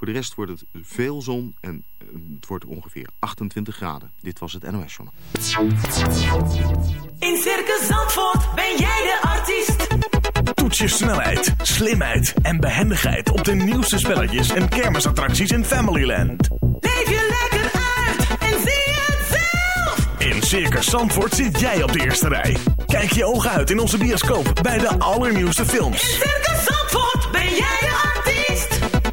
Voor de rest wordt het veel zon en eh, het wordt ongeveer 28 graden. Dit was het NOS Journal. In Circus Zandvoort ben jij de artiest. Toets je snelheid, slimheid en behendigheid op de nieuwste spelletjes en kermisattracties in Familyland. Leef je lekker uit en zie het zelf. In Circus Zandvoort zit jij op de eerste rij. Kijk je ogen uit in onze bioscoop bij de allernieuwste films. In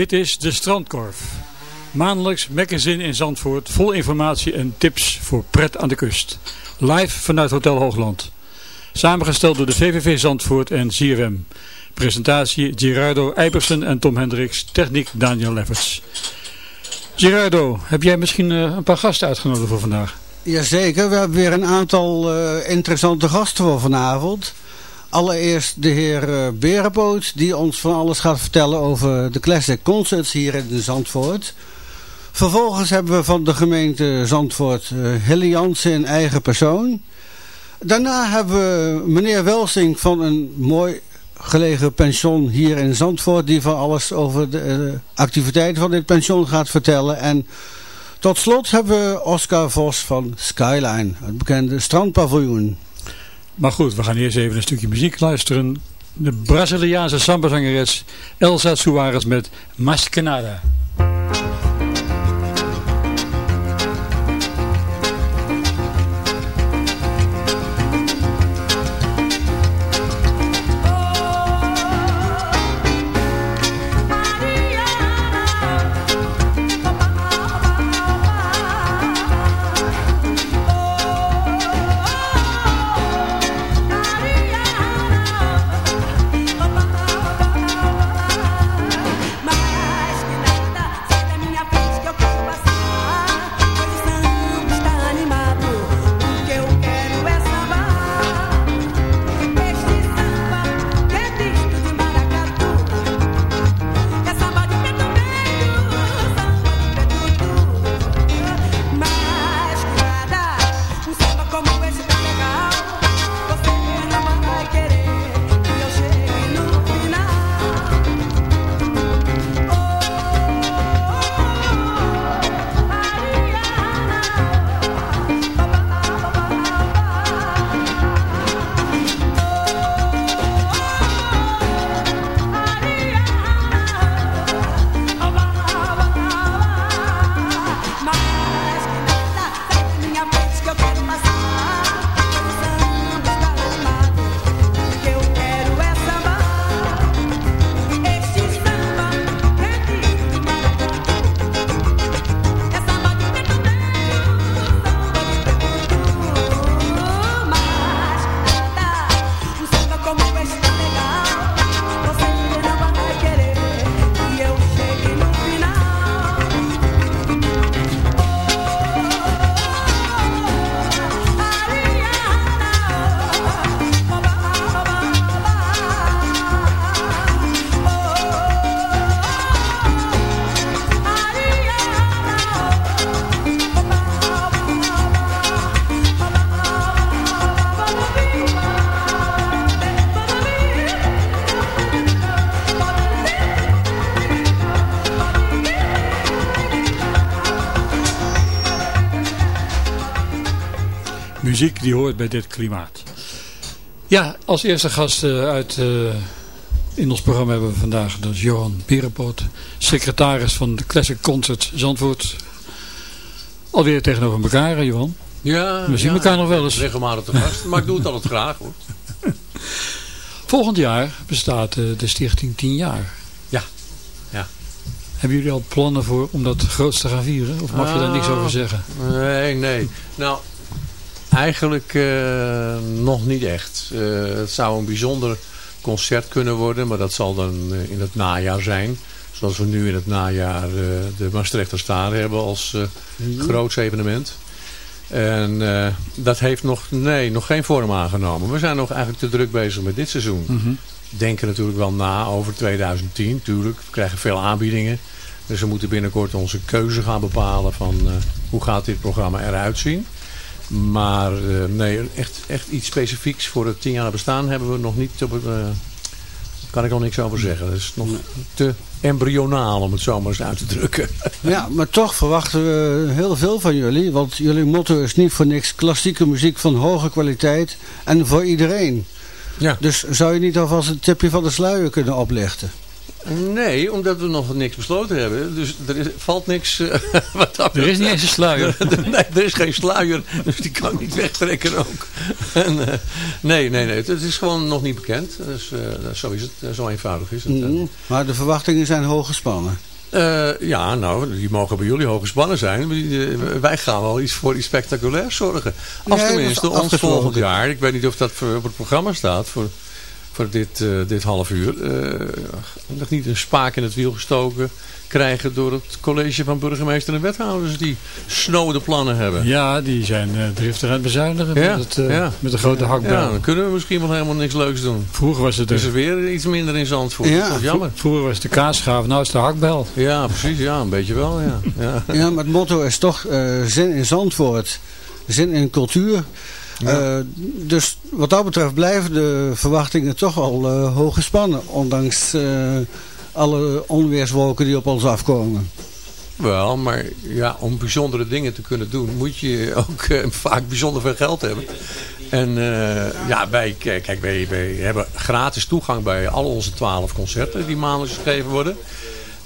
Dit is de Strandkorf. Maandelijks magazine in Zandvoort vol informatie en tips voor pret aan de kust. Live vanuit Hotel Hoogland. Samengesteld door de VVV Zandvoort en ZFM. Presentatie Gerardo Eibersen en Tom Hendricks. Techniek Daniel Lefferts. Gerardo, heb jij misschien eh, een paar gasten uitgenodigd voor vandaag? Jazeker, we hebben weer een aantal eh, interessante gasten voor vanavond. Allereerst de heer uh, Berenpoot, die ons van alles gaat vertellen over de Classic Concerts hier in Zandvoort. Vervolgens hebben we van de gemeente Zandvoort uh, Hille Jansen in eigen persoon. Daarna hebben we meneer Welsing van een mooi gelegen pension hier in Zandvoort... die van alles over de uh, activiteiten van dit pension gaat vertellen. En tot slot hebben we Oscar Vos van Skyline, het bekende strandpaviljoen. Maar goed, we gaan eerst even een stukje muziek luisteren. De Braziliaanse samba-zangeres Elsa Soares met Mascanada. Muziek die hoort bij dit klimaat. Ja, als eerste gast eh, uit, eh, in ons programma hebben we vandaag dus Johan Berenpoot, secretaris van de Classic Concert Zandvoort. Alweer tegenover elkaar, hè, Johan. Ja, We zien ja, elkaar nog wel eens. Regelmatig te gast, maar ik doe het altijd graag hoor. Volgend jaar bestaat eh, de stichting 10 jaar. Ja, ja. Hebben jullie al plannen voor om dat groots te gaan vieren? Of mag je daar niks over zeggen? Nee, nee. Nou, eigenlijk eh, nog niet echt. Eh, het zou een bijzonder concert kunnen worden, maar dat zal dan eh, in het najaar zijn. Zoals we nu in het najaar de Maastrichter Staar hebben als eh groots evenement. En dat heeft nog, nee, nog geen vorm aangenomen. We zijn nog eigenlijk te druk bezig met dit seizoen. Mhm. denken natuurlijk wel na over 2010. Natuurlijk, we krijgen veel aanbiedingen. Dus we moeten binnenkort onze keuze gaan bepalen van hoe gaat dit programma eruit zien. Maar eh, nee, echt, echt iets specifieks voor het tien jaar bestaan hebben we nog niet. Op, eh, kan ik nog niks over zeggen. Dat is nog te embryonaal om het zo maar eens uit te drukken. Ja, maar toch verwachten we heel veel van jullie. Want jullie motto is niet voor niks klassieke muziek van hoge kwaliteit en voor iedereen. Ja. Dus zou je niet alvast een tipje van de sluier kunnen oplichten? Nee, omdat we nog niks besloten hebben. Dus er is, valt niks eh, wat dat Er is niet eens een sluier. nee, er is geen sluier, dus die kan ik niet wegtrekken ook. En, eh, nee, nee, nee, het, het is gewoon nog niet bekend. Dus eh, zo is het, zo eenvoudig is het. Mhm. Maar de verwachtingen zijn hoog gespannen. Eh, ja, nou, die mogen bij jullie hoog gespannen zijn. Wij gaan wel iets voor iets spectaculairs zorgen. Als Nee, tenminste ons volgend jaar, ik weet niet of dat voor, op het programma staat voor, voor dit, eh, dit half uur, eh, nog niet een spaak in het wiel gestoken krijgen door het college van burgemeester en wethouders die snode plannen hebben. Ja, die zijn eh, driftig aan het bezuinigen Ja, met, het, ja. met de grote hakbel. Ja, dan kunnen we misschien wel helemaal niks leuks doen. Vroeger was het Dus er weer iets minder in Zandvoort. Ja, dat is jammer. vroeger was het de kaasgaaf, nou is het de hakbel. Ja, precies. Ja, een beetje wel. Ja. Ja. Ja, maar het motto is toch eh, zin in Zandvoort. Zin in cultuur. Eh, dus wat dat betreft blijven de verwachtingen toch wel eh, hoog gespannen. Ondanks eh, alle onweerswolken die op ons afkomen. Wel, maar ja, om bijzondere dingen te kunnen doen moet je ook vaak bijzonder veel geld hebben. En ja, wij, kijk, wij, wij hebben gratis toegang bij al onze twaalf concerten die maandelijks gegeven worden.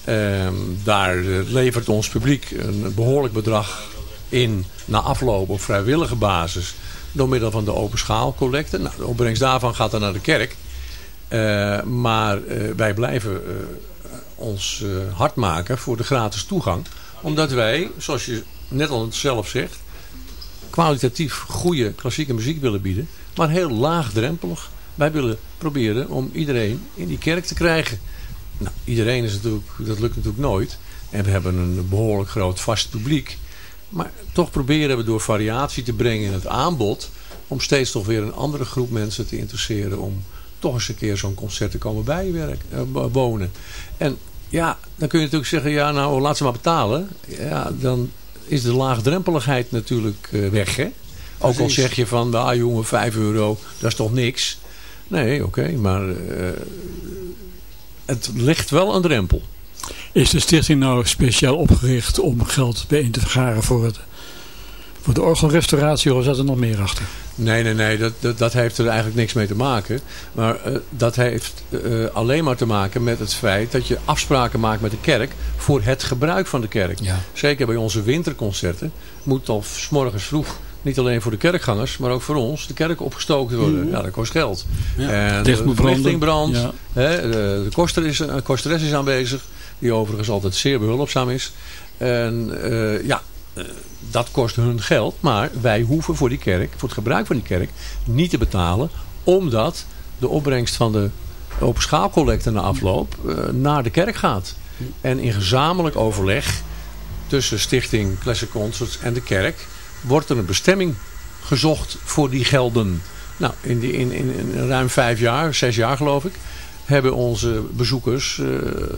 Ehm, daar levert ons publiek een behoorlijk bedrag in na afloop op vrijwillige basis door middel van de open schaalcollecte. Nou, de opbrengst daarvan gaat dan naar de kerk. Eh, maar eh, wij blijven eh, ons hard maken voor de gratis toegang. Omdat wij, zoals je net al zelf zegt, kwalitatief goede klassieke muziek willen bieden. Maar heel laagdrempelig. Wij willen proberen om iedereen in die kerk te krijgen. Nou, iedereen is natuurlijk, dat lukt natuurlijk nooit. En we hebben een behoorlijk groot vast publiek. Maar toch proberen we door variatie te brengen in het aanbod. Om steeds toch weer een andere groep mensen te interesseren. Om toch eens een keer zo'n concert te komen bijwerken, eh, wonen. En ja, dan kun je natuurlijk zeggen, ja nou laat ze maar betalen. Ja, dan is de laagdrempeligheid natuurlijk eh, weg hè. Ook al zeg je van, ah jongen, 5 euro, dat is toch niks. Nee, oké, maar eh, het ligt wel een drempel. Is de stichting nou speciaal opgericht om geld bijeen te vergaren voor, het, voor de orgelrestauratie of zat er nog meer achter? Nee, nee, nee, dat, dat, dat heeft er eigenlijk niks mee te maken. Maar eh, dat heeft eh, alleen maar te maken met het feit dat je afspraken maakt met de kerk voor het gebruik van de kerk. Ja. Zeker bij onze winterconcerten moet al s morgens vroeg niet alleen voor de kerkgangers, maar ook voor ons de kerk opgestookt worden. Ja, dat kost geld. En Licht de moet branden. verlichting brandt. Ja. Hè, de, de koster is, een kosteres is aanwezig, die overigens altijd zeer behulpzaam is. En eh, ja, eh, dat kost hun geld, maar wij hoeven voor die kerk, voor het gebruik van die kerk, niet te betalen, omdat de opbrengst van de open schaalcollecte na afloop eh, naar de kerk gaat. En in gezamenlijk overleg tussen Stichting Classic Concerts en de kerk wordt er een bestemming gezocht voor die gelden. Nou, in, die, in, in, in ruim vijf jaar, zes jaar geloof ik, hebben onze bezoekers eh,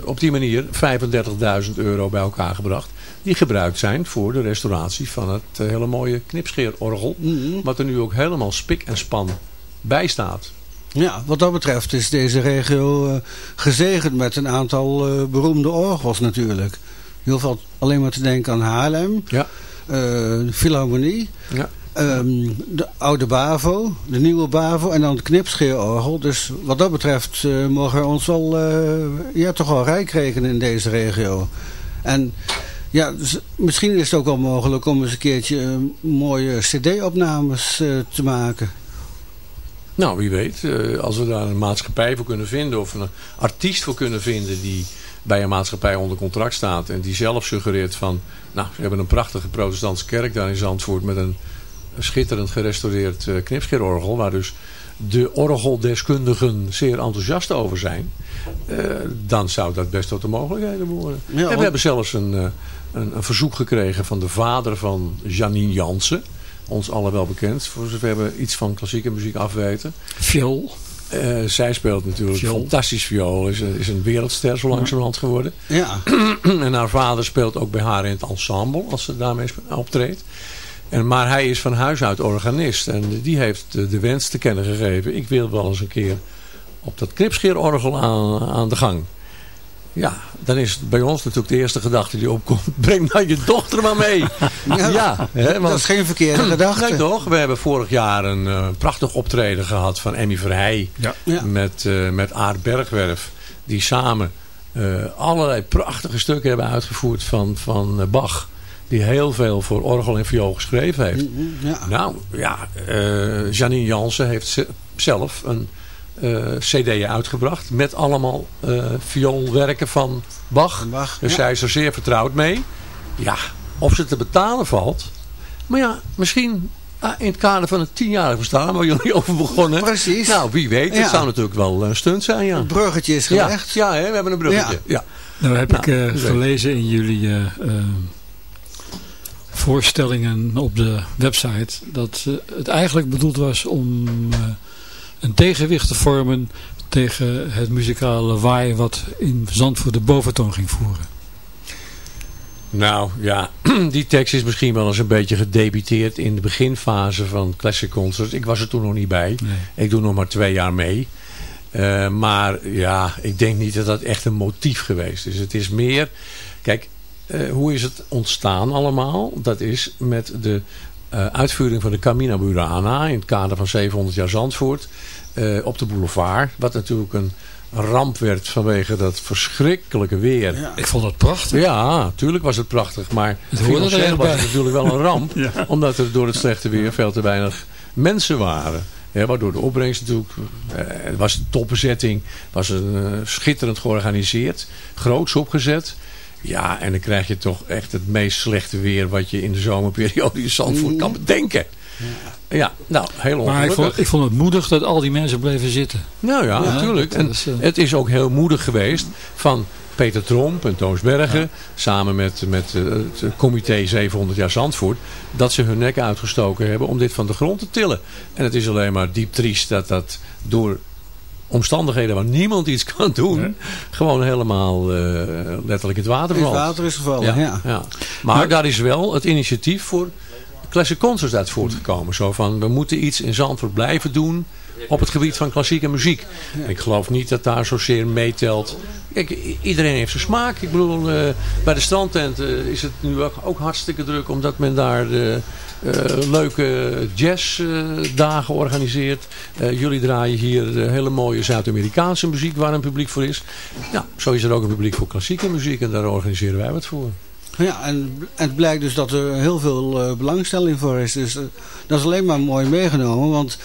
op die manier 35.000 euro bij elkaar gebracht. Die gebruikt zijn voor de restauratie van het eh, hele mooie knipscheerorgel. Wat er nu ook helemaal spik en span bij staat. Ja, wat dat betreft is deze regio eh, gezegend met een aantal beroemde orgels natuurlijk. Hoeft al alleen maar te denken aan Haarlem, Ja. de Philharmonie. Ja. Ehm, de oude Bavo, de nieuwe Bavo en dan het knipscheerorgel. Dus wat dat betreft eh, mogen we ons wel, eh, ja, toch wel rijk rekenen in deze regio. En ja, dus misschien is het ook wel mogelijk om eens een keertje eh, mooie cd-opnames te maken. Nou, wie weet. als we daar een maatschappij voor kunnen vinden of een artiest voor kunnen vinden die bij een maatschappij onder contract staat en die zelf suggereert van, nou, we hebben een prachtige protestantse kerk daar in Zandvoort met een schitterend gerestaureerd eh knipscheerorgel, waar dus de orgeldeskundigen zeer enthousiast over zijn, eh, dan zou dat best tot de mogelijkheden behoren. Ja, en we hebben zelfs een, eh, een, een verzoek gekregen van de vader van Janine Jansen, ons allen wel bekend, voor zover we iets van klassieke muziek afweten. Viool. Zij speelt natuurlijk Viool. fantastisch viool. Is, een- is een wereldster zo langzamerhand geworden. Ja, en haar vader speelt ook bij haar in het ensemble. Als ze daarmee optreedt. En, maar hij is van huis uit organist. En die heeft de, de wens te kennen gegeven. Ik wil wel eens een keer op dat knipscheerorgel aan, aan de gang. Ja, dan is het bij ons natuurlijk de eerste gedachte die opkomt. Breng nou je dochter maar mee. ja, hè, want- dat is geen verkeerde gedachte. Nee toch? We hebben vorig jaar een eh, prachtig optreden gehad van Emmy Verheij. Ja. Ja. Met, eh, met Aard Bergwerf. Die samen eh, allerlei prachtige stukken hebben uitgevoerd van, van Bach. Die heel veel voor orgel en viool geschreven heeft. Ja. Nou ja, eh, Janine Jansen heeft ze- zelf een eh, cd uitgebracht. Met allemaal eh vioolwerken van Bach. Bach, dus ja. zij is er zeer vertrouwd mee. Ja, of ze te betalen valt. Maar ja, misschien ah, in het kader van het tienjarig bestaan waar jullie over begonnen. Precies. Nou, wie weet. Het Ja. zou natuurlijk wel een stunt zijn, ja. Het bruggetje is gelegd. ja hè, we hebben een bruggetje. Ja. Ja. Nou heb Nou, ik gelezen in jullie voorstellingen op de website dat eh, het eigenlijk bedoeld was om eh, een tegenwicht te vormen tegen het muzikale lawaai wat in Zandvoort de boventoon ging voeren. Nou ja, die tekst is misschien wel eens een beetje gedebiteerd in de beginfase van Classic Concerts. Ik was er toen nog niet bij. Nee. Ik doe nog maar twee jaar mee. Eh, maar ja, ik denk niet dat dat echt een motief geweest is. Het is meer, kijk, eh, hoe is het ontstaan allemaal? Dat is met de eh, uitvoering van de Camina Burana in het kader van 700 jaar Zandvoort eh, op de boulevard. Wat natuurlijk een ramp werd vanwege dat verschrikkelijke weer. Ja. Ik vond dat prachtig. Ja, tuurlijk was het prachtig. Maar Het financieel was het natuurlijk wel een ramp. Ja. Omdat er door het slechte weer veel te weinig mensen waren. Ja, waardoor de opbrengst natuurlijk... het was een topbezetting. was een, schitterend georganiseerd. Groots opgezet. Ja, en dan krijg je toch echt het meest slechte weer... wat je in de zomerperiode in Zandvoort kan bedenken. Ja, nou, heel Maar ik ongelukkig. vond, ik vond het moedig dat al die mensen bleven zitten. Nou ja, Ja, natuurlijk. En is, eh, het is ook heel moedig geweest van Peter Tromp en Toos Bergen. Samen met, met eh, het comité 700 jaar Zandvoort. Dat ze hun nek uitgestoken hebben om dit van de grond te tillen. En het is alleen maar diep triest dat dat door omstandigheden waar niemand iets kan doen. Nee. Gewoon helemaal eh, letterlijk in het water In het valt. water is gevallen, Ja, ja. ja. Maar daar is wel het initiatief voor Classic Concerts uit voortgekomen. Zo van, we moeten iets in Zandvoort blijven doen op het gebied van klassieke muziek. Ik geloof niet dat daar zozeer meetelt. Kijk, iedereen heeft zijn smaak. Ik bedoel, eh, bij de strandtent eh, is het nu ook, ook hartstikke druk. Omdat men daar de, eh, leuke jazzdagen organiseert. Jullie draaien hier hele mooie Zuid-Amerikaanse muziek waar een publiek voor is. Ja, zo is er ook een publiek voor klassieke muziek. En daar organiseren wij wat voor. Ja, en het blijkt dus dat er heel veel belangstelling voor is. Dus dat is alleen maar mooi meegenomen. Want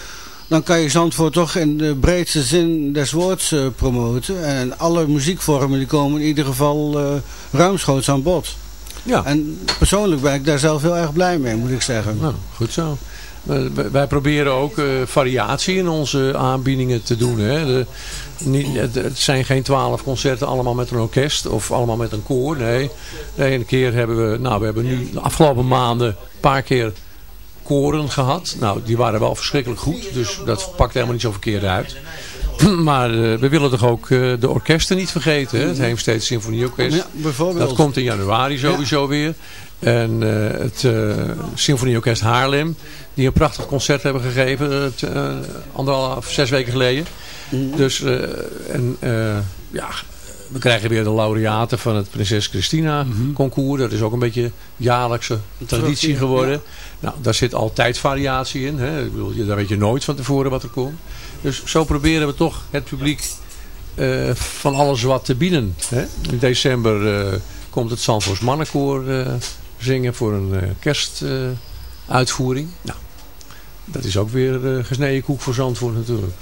dan kan je Zandvoort toch in de breedste zin des woords eh, promoten. En alle muziekvormen die komen in ieder geval eh, ruimschoots aan bod. Ja. En persoonlijk ben ik daar zelf heel erg blij mee, moet ik zeggen. Nou, goed zo. We- Wij proberen ook eh, variatie in onze aanbiedingen te doen. Hè. De, niet, het, het zijn geen twaalf concerten allemaal met een orkest of allemaal met een koor. Nee, de ene keer hebben we, nou we hebben nu de afgelopen maanden een paar keer koren gehad. Nou, die waren wel verschrikkelijk goed, dus dat pakt helemaal niet zo verkeerd uit. Maar eh, we willen toch ook eh, de orkesten niet vergeten. Hè? Het Heemstede Symfonieorkest. Ja, bijvoorbeeld. Dat komt in januari sowieso weer. En eh, het Symfonieorkest Haarlem, die een prachtig concert hebben gegeven, anderhalf, zes weken geleden. Dus, eh, en, ja, we krijgen weer de laureaten van het Prinses Christina concours. Dat is ook een beetje jaarlijkse traditie geworden. Nou, daar zit altijd variatie in. Hè. Ik bedoel, daar weet je nooit van tevoren wat er komt. Dus zo proberen we toch het publiek eh, van alles wat te bieden. Hè. In december eh, komt het Zandvoors Mannenkoor eh, zingen voor een kerstuitvoering. nou, dat is ook weer gesneden koek voor Zandvoort natuurlijk.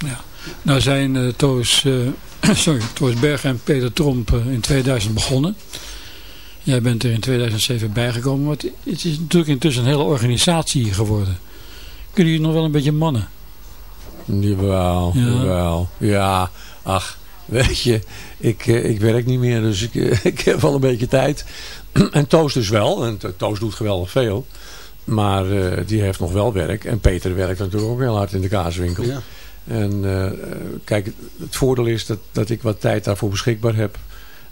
Nou zijn eh Toos, eh, sorry, Toos Berg en Peter Tromp eh, in 2000 begonnen. Jij bent er in 2007 bijgekomen. Maar het, het is natuurlijk intussen een hele organisatie geworden. Kunnen jullie nog wel een beetje mannen? Jawel, Ja. jawel. Ja, ach, weet je, ik, eh, ik werk niet meer, dus ik, ik heb wel een beetje tijd. en Toos dus wel, en To- Toos doet geweldig veel. Maar eh, die heeft nog wel werk. En Peter werkt natuurlijk ook heel hard in de kaaswinkel. Ja. En eh, kijk, het voordeel is dat, dat ik wat tijd daarvoor beschikbaar heb.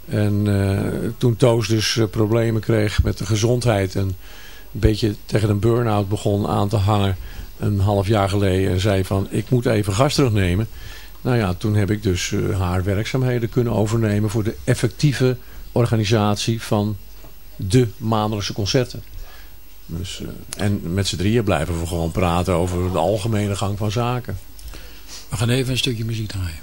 En eh, toen Toos dus eh, problemen kreeg met de gezondheid en een beetje tegen een burn-out begon aan te hangen een half jaar geleden en zei van ik moet even gas terugnemen. Nou ja, toen heb ik dus haar werkzaamheden kunnen overnemen voor de effectieve organisatie van de maandelijkse concerten. Dus, en met z'n drieën blijven we gewoon praten over de algemene gang van zaken. We gaan even een stukje muziek draaien.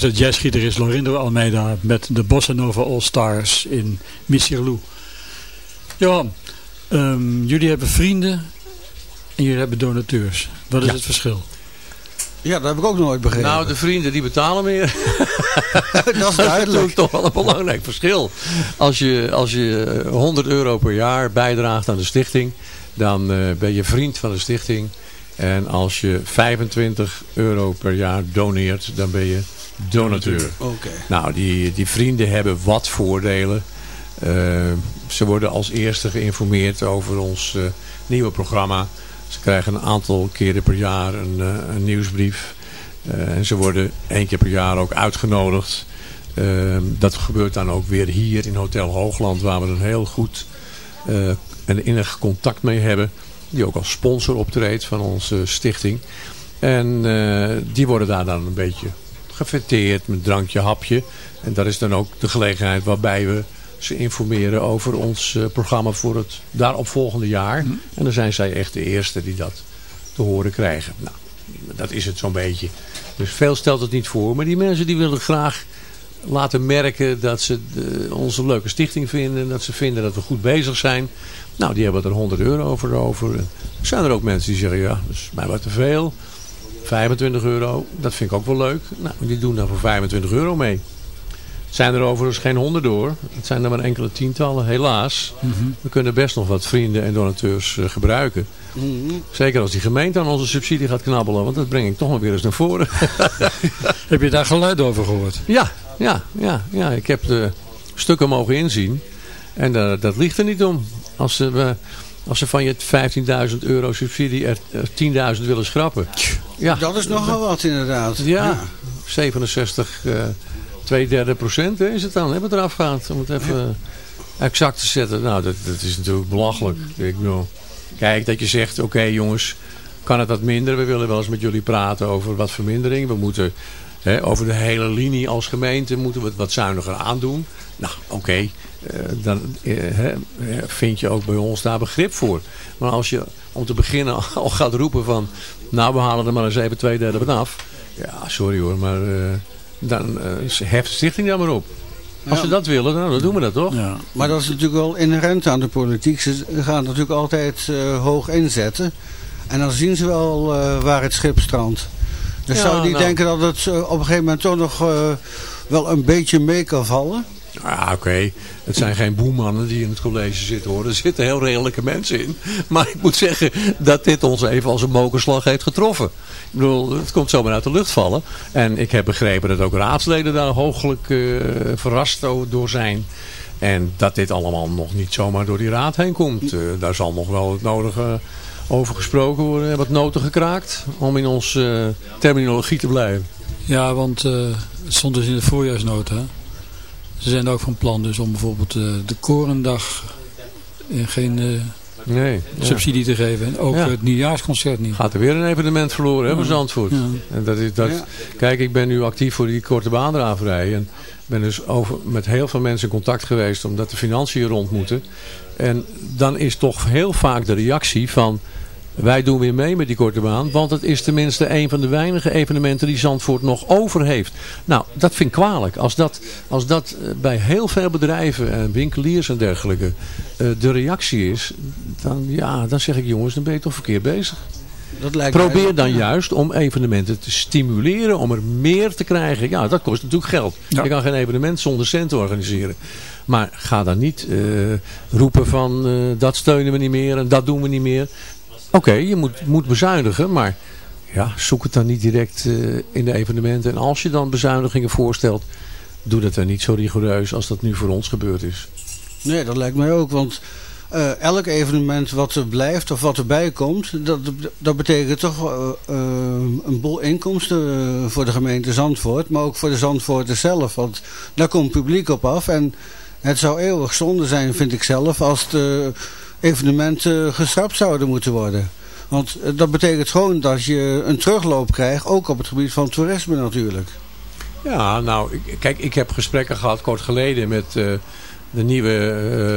Was de jazzgitarist Lorindo Almeida met de Bossa Nova All Stars in Missirlou. Johan, ehm, jullie hebben vrienden en jullie hebben donateurs. Wat is Ja. het verschil? Ja, dat heb ik ook nooit begrepen. Nou, de vrienden die betalen meer. dat is Dat is duidelijk. natuurlijk toch wel een belangrijk verschil. Als je, als je eh, 100 euro per jaar bijdraagt aan de stichting, dan eh, ben je vriend van de stichting. En als je 25 euro per jaar doneert, dan ben je donateur. Oké. Nou, die, die vrienden hebben wat voordelen. Eh, ze worden als eerste geïnformeerd over ons eh, nieuwe programma. Ze krijgen een aantal keren per jaar een, eh, een nieuwsbrief. En ze worden één keer per jaar ook uitgenodigd dat gebeurt dan ook weer hier in Hotel Hoogland, waar we een heel goed en innig contact mee hebben. Die ook als sponsor optreedt van onze stichting. En die worden daar dan een beetje gefeteerd met drankje, hapje. En dat is dan ook de gelegenheid waarbij we ze informeren over ons eh, programma voor het daaropvolgende jaar. En dan zijn zij echt de eerste die dat te horen krijgen. Nou, dat is het zo'n beetje. Dus veel stelt het niet voor. Maar die mensen die willen graag laten merken dat ze de, onze leuke stichting vinden. Dat ze vinden dat we goed bezig zijn. Nou, die hebben er 100 euro voor over. Er zijn er ook mensen die zeggen, ja, dat is mij wat te veel. 25 euro, dat vind ik ook wel leuk. Nou, die doen daar voor 25 euro mee. Het zijn er overigens geen honderd door. Het zijn er maar enkele tientallen, helaas. We kunnen best nog wat vrienden en donateurs eh, gebruiken. Zeker als die gemeente aan onze subsidie gaat knabbelen. Want dat breng ik toch nog weer eens naar voren. Heb je daar geluid over gehoord? Ja, ja, ja, ja. Ik heb de stukken mogen inzien. En daar- dat ligt er niet om. Als ze, eh, als ze van je 15.000 euro subsidie er, er 10.000 willen schrappen. Ja, Dat is nogal wat inderdaad. ja, 67, eh twee derde procent hè, is het dan. Hebben we eraf gehaald. Om het even exact te zetten. Nou, dat, dat is natuurlijk belachelijk. Ik bedoel, kijk, dat je zegt, oké jongens, kan het wat minder? We willen wel eens met jullie praten over wat vermindering. We moeten hè, over de hele linie als gemeente moeten we het wat zuiniger aandoen. Nou, oké. Dan eh, hè, eh, vind je ook bij ons daar begrip voor. Maar als je om te beginnen al gaat roepen van... Nou, we halen er maar eens even twee derde van af. Ja, sorry hoor, maar eh, dan heft de stichting daar maar op. Als ze dat willen, nou, dan doen we dat toch? Ja. Maar dat is natuurlijk wel inherent aan de politiek. Ze gaan natuurlijk altijd hoog inzetten. En dan zien ze wel waar het schip strandt. Dus Ja, zou je niet nou. denken dat het op een gegeven moment toch nog wel een beetje mee kan vallen? Ja, oké. Het zijn geen boemannen die in het college zitten hoor. Er zitten heel redelijke mensen in. Maar ik moet zeggen dat dit ons even als een mokerslag heeft getroffen. Ik bedoel, het komt zomaar uit de lucht vallen. En ik heb begrepen dat ook raadsleden daar hooglijk eh, verrast door zijn. En dat dit allemaal nog niet zomaar door die raad heen komt. Eh, daar zal nog wel het nodige over gesproken worden. En wat noten gekraakt. Om in onze eh, terminologie te blijven. Ja, want het stond dus in de voorjaarsnota. Ze zijn ook van plan dus om bijvoorbeeld eh, de Korendag eh, geen eh, Nee. ja. subsidie te geven. En ook Ja. het nieuwjaarsconcert niet. Gaat er weer een evenement verloren, hè, voor Zandvoort. En dat is, dat. Kijk, ik ben nu actief voor die korte baandraverij. En ben dus over, met heel veel mensen in contact geweest omdat de financiën rond moeten. En dan is toch heel vaak de reactie van... Wij doen weer mee met die korte baan, want het is tenminste een van de weinige evenementen die Zandvoort nog over heeft. Nou, dat vind ik kwalijk. Als dat, als dat eh, bij heel veel bedrijven en winkeliers en dergelijke eh, de reactie is, dan, ja, dan zeg ik jongens, dan ben je toch verkeerd bezig. Dat lijkt Probeer dan juist om evenementen te stimuleren, om er meer te krijgen. Ja, dat kost natuurlijk geld. Ja. Je kan geen evenement zonder centen organiseren. Maar ga dan niet eh, roepen van dat steunen we niet meer en dat doen we niet meer. Oké, je moet, moet bezuinigen, maar ja, zoek het dan niet direct eh, in de evenementen. En als je dan bezuinigingen voorstelt, doe dat dan niet zo rigoureus als dat nu voor ons gebeurd is. Nee, dat lijkt mij ook. Want eh, elk evenement wat er blijft of wat erbij komt, dat, dat betekent toch eh, een boel inkomsten voor de gemeente Zandvoort. Maar ook voor de Zandvoorters zelf. Want daar komt publiek op af. En het zou eeuwig zonde zijn, vind ik zelf, als de evenementen geschrapt zouden moeten worden. Want eh, dat betekent gewoon dat je een terugloop krijgt, ook op het gebied van toerisme natuurlijk. Ja, nou, kijk, ik heb gesprekken gehad kort geleden met eh, de nieuwe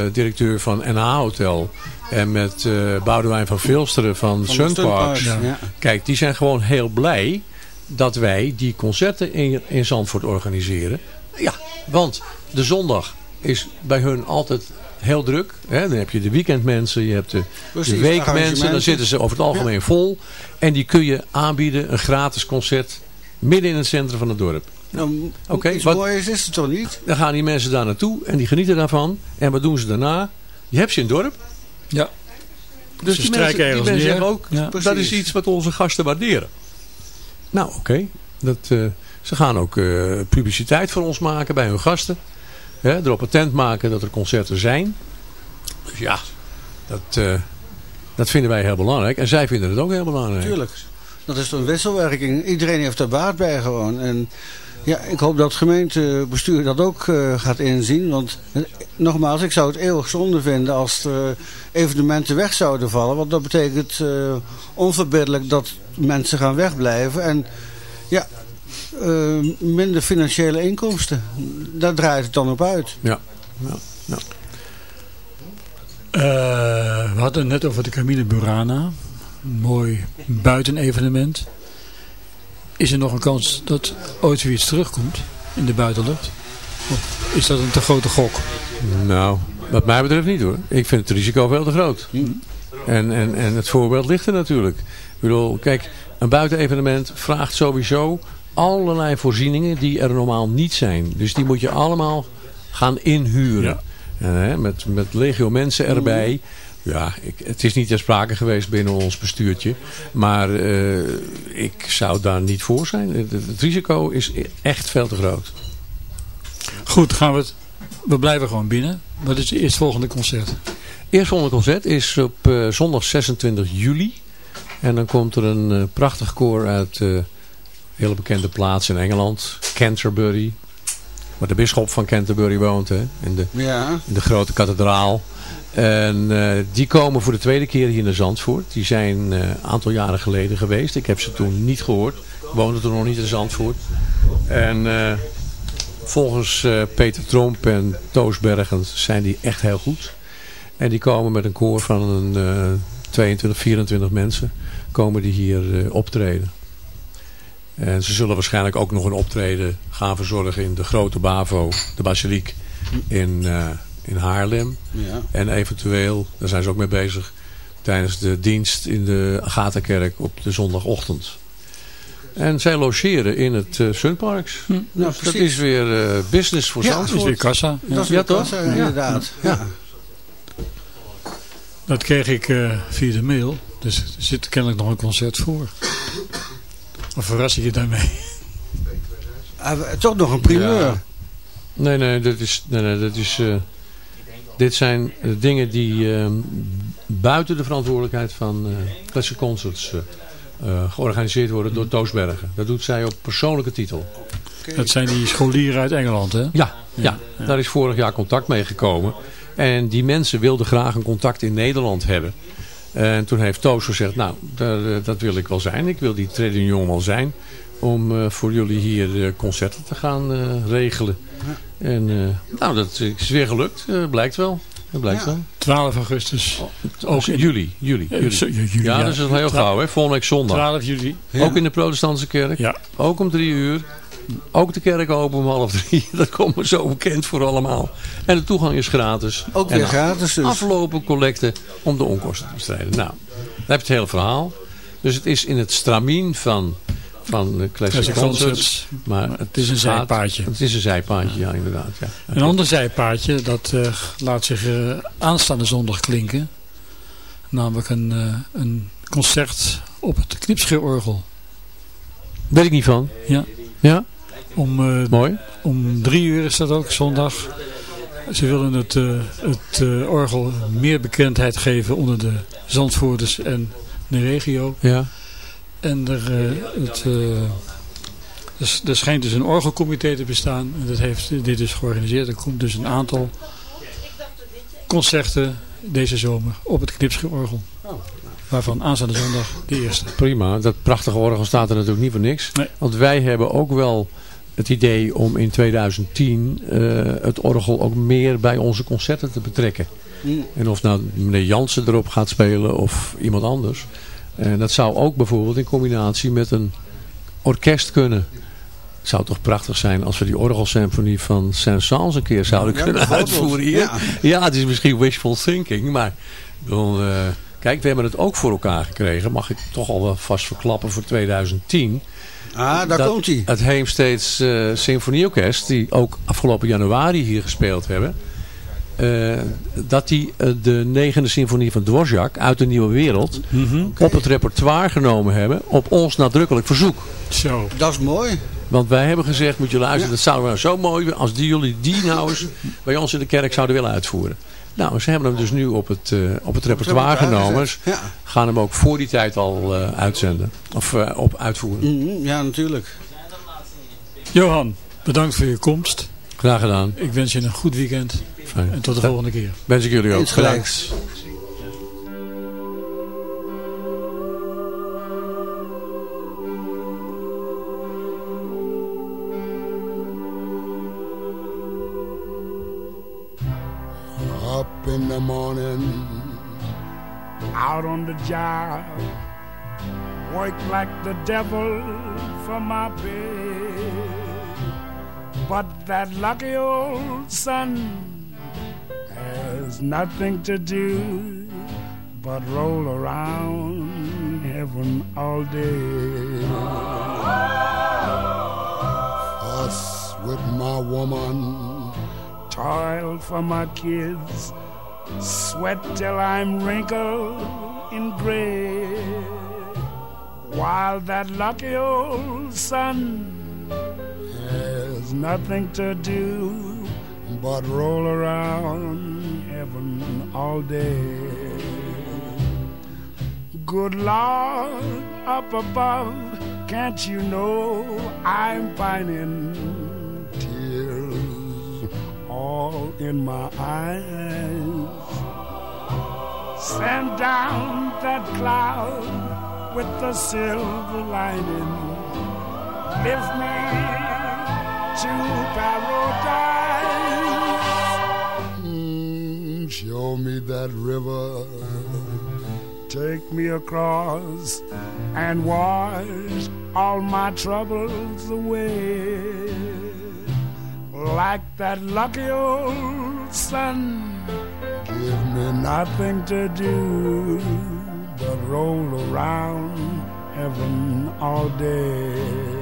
eh, directeur van NH Hotel. En met eh Boudewijn van Vilsteren van, Van de Sunparks. Sunparks, ja. Kijk, die zijn gewoon heel blij dat wij die concerten in, in Zandvoort organiseren. Ja, want de zondag is bij hun altijd heel druk. Hè? Dan heb je de weekendmensen, je hebt de, Precies, de weekmensen. Dan zitten ze over het algemeen vol. En die kun je aanbieden, een gratis concert, midden in het centrum van het dorp. Nou, Oké, iets wat- moois is het toch niet? Dan gaan die mensen daar naartoe en die genieten daarvan. En wat doen ze daarna? Je hebt ze in het dorp. Ja. Dus Ze die strijken mensen, die mensen neer. zeggen ook, Ja. dat is iets wat onze gasten waarderen. Nou, oké. Dat, eh, ze gaan ook eh, publiciteit voor ons maken bij hun gasten. Hè, erop attent maken dat er concerten zijn. Dus ja, dat, eh, dat vinden wij heel belangrijk. En zij vinden het ook heel belangrijk. Tuurlijk. Dat is een wisselwerking. Iedereen heeft er baat bij gewoon. En Ja, ik hoop dat het gemeentebestuur dat ook eh, gaat inzien. Want eh, nogmaals, ik zou het eeuwig zonde vinden als evenementen weg zouden vallen. Want dat betekent eh, onverbiddelijk dat mensen gaan wegblijven. En ja, eh, minder financiële inkomsten. Daar draait het dan op uit. Ja. ja. ja. Eh, we hadden het net over de Camille Burana. Een mooi buitenevenement. Is er nog een kans dat ooit weer iets terugkomt in de buitenlucht? Of is dat een te grote gok? Nou, wat mij betreft niet hoor. Ik vind het risico veel te groot. En, en, en het voorbeeld ligt er natuurlijk. Ik bedoel, kijk, een buitenevenement vraagt sowieso allerlei voorzieningen die er normaal niet zijn. Dus die moet je allemaal gaan inhuren. Ja. En, hè, met, met legio mensen erbij. Ja, ik, het is niet ter sprake geweest binnen ons bestuurtje. Maar eh, ik zou daar niet voor zijn. Het, het risico is echt veel te groot. Goed, gaan we het. We blijven gewoon binnen. Wat is het eerstvolgende concert? Eerstvolgende concert is op eh, zondag 26 juli. En dan komt er een eh, prachtig koor uit eh hele bekende plaats in Engeland. Canterbury. Waar de bisschop van Canterbury woont. Hè, in, de, Ja, in de grote kathedraal. En eh, die komen voor de tweede keer hier naar Zandvoort. Die zijn eh, een aantal jaren geleden geweest. Ik heb ze toen niet gehoord. Ik woonde toen nog niet in Zandvoort. En eh, volgens eh, Peter Tromp en Toos Bergens zijn die echt heel goed. En die komen met een koor van een eh 22, 24 mensen. Komen die hier eh, optreden. En ze zullen waarschijnlijk ook nog een optreden gaan verzorgen in de grote Bavo, de basiliek in, eh, in Haarlem. ja. En eventueel, daar zijn ze ook mee bezig, tijdens de dienst in de Agatha-kerk op de zondagochtend. En zij logeren in het eh Sunparks. Nou, dat precies. is weer eh, business voor Ja, Dat is weer kassa. Ja. Dat is ja, toch? toch? inderdaad. Ja. Dat kreeg ik eh, via de mail. Dus er zit kennelijk nog een concert voor. Of verras ik je daarmee? Ah, toch nog een primeur. Ja. Nee, nee, dat is, nee, nee, dat is, eh, dit zijn eh, dingen die eh, buiten de verantwoordelijkheid van eh Classic Concerts eh, eh, georganiseerd worden door Toos Bergen. Dat doet zij op persoonlijke titel. Dat zijn die scholieren uit Engeland, hè? Ja, ja, daar is vorig jaar contact mee gekomen. En die mensen wilden graag een contact in Nederland hebben. En toen heeft Toos gezegd, nou, daar, eh, dat wil ik wel zijn. Ik wil die Trade Union wel zijn. Om eh, voor jullie hier eh, concerten te gaan regelen. En nou, dat is weer gelukt. blijkt wel. Dat blijkt Ja. wel. 12 augustus. Ook in juli. juli, Eh, juli. ja, juli, ja, ja. dat is heel gauw. Hè? Volgende week zondag. 12 juli. Ja. Ook in de protestantse kerk. Ja. Ook om drie uur. Ook de kerk open om half drie. Dat komt me zo bekend voor allemaal. En de toegang is gratis. Ook weer gratis dus. Aflopen collecten om de onkosten te bestrijden. Nou, dan heb je het hele verhaal. Dus het is in het stramien van, van de Classic Classic Concerts. Concerts. Maar Het is een gaat- zijpaadje. Het is een zijpaadje, ja inderdaad. Ja. Een ander zijpaadje, dat eh, laat zich eh, aanstaande zondag klinken. Namelijk een, eh, een concert op het knipscheerorgel. Weet ik niet van. Ja. Ja, Om, mooi. om drie uur is dat ook, zondag. Ze willen het, het orgel meer bekendheid geven onder de Zandvoorters en de regio. Ja. En er, eh, het, eh, er s- er schijnt dus een orgelcomité te bestaan. En dat heeft dit dus georganiseerd. Er komt dus een aantal concerten deze zomer op het Knipscheorgel. Waarvan aanstaande zondag de eerste. Prima, dat prachtige orgel staat er natuurlijk niet voor niks. Nee. Want wij hebben ook wel het idee om in 2010 eh, het orgel ook meer bij onze concerten te betrekken. Mm. En of nou meneer Jansen erop gaat spelen of iemand anders. En dat zou ook bijvoorbeeld in combinatie met een orkest kunnen. Het zou toch prachtig zijn als we die orgelsymfonie van Saint-Saëns een keer zouden Ja, kunnen uitvoeren hier. Ja. Ja. het is misschien wishful thinking, maar eh, kijk, we hebben het ook voor elkaar gekregen. Mag ik toch al wel vast verklappen voor 2010. Ah, daar Dat komt hij. Het Heemsteeds eh Symfonieorkest, die ook afgelopen januari hier gespeeld hebben. Eh, dat die eh, de negende symfonie van Dvorak uit de Nieuwe Wereld op het repertoire genomen hebben op ons nadrukkelijk verzoek. Zo. Dat is mooi. Want wij hebben gezegd, moet je luisteren, Ja. dat zouden we nou zo mooi als die, jullie die nou eens bij ons in de kerk zouden willen uitvoeren. Nou, ze hebben hem dus nu op het, eh, op het repertoire genomen. Ja. Gaan hem ook voor die tijd al eh, uitzenden. Of op uitvoeren. Mhm, ja, natuurlijk. Johan, bedankt voor je komst. Graag gedaan. Ik wens je een goed weekend. Fijn. En tot de volgende keer. Wens ik jullie ook. Insgelijks. Up in the morning, out on the job, work like the devil for my pay. But that lucky old sun has nothing to do but roll around heaven all day. Us with my woman, toil for my kids, sweat till I'm wrinkled in gray. While that lucky old sun has nothing to do but roll around heaven all day. Good Lord up above, can't you know I'm pining? Tears all in my eyes. Send down that cloud with the silver lining. Lift me to paradise. Mm, show me that river. Take me across and wash all my troubles away. Like that lucky old sun, give me nothing to do but roll around heaven all day.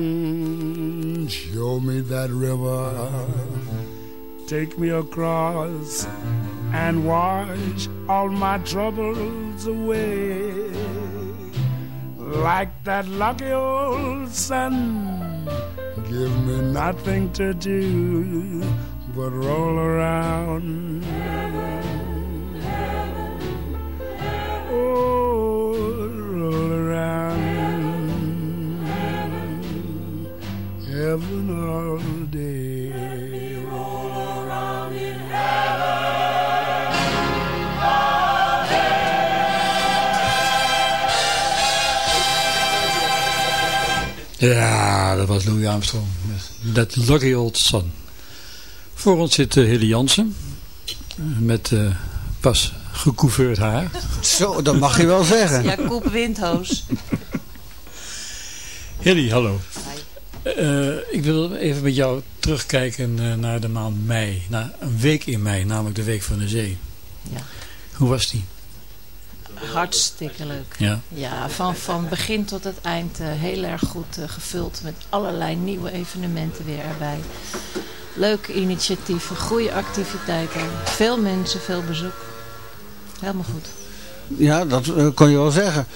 Mm, Show me that river. Take me across and wash all my troubles away. Like that lucky old sun. Give me nothing to do but roll around. Oh, roll around heaven all day. Ja, dat was Louis Armstrong. That Lucky Old Sun. Voor ons zit uh, Hilly Jansen. Met eh, pas gecouveerd haar. Zo, dat mag je wel zeggen. Jacob Windhoos. Hilly, hallo. Eh, ik wil even met jou terugkijken eh, naar de maand mei. Naar een week in mei, namelijk de Week van de Zee. Ja. Hoe was die? Hartstikke leuk. Ja. Ja, van, van begin tot het eind eh, heel erg goed eh, gevuld met allerlei nieuwe evenementen weer erbij. Leuke initiatieven, goede activiteiten, veel mensen, veel bezoek. Helemaal goed. Ja, dat eh, kon je wel zeggen.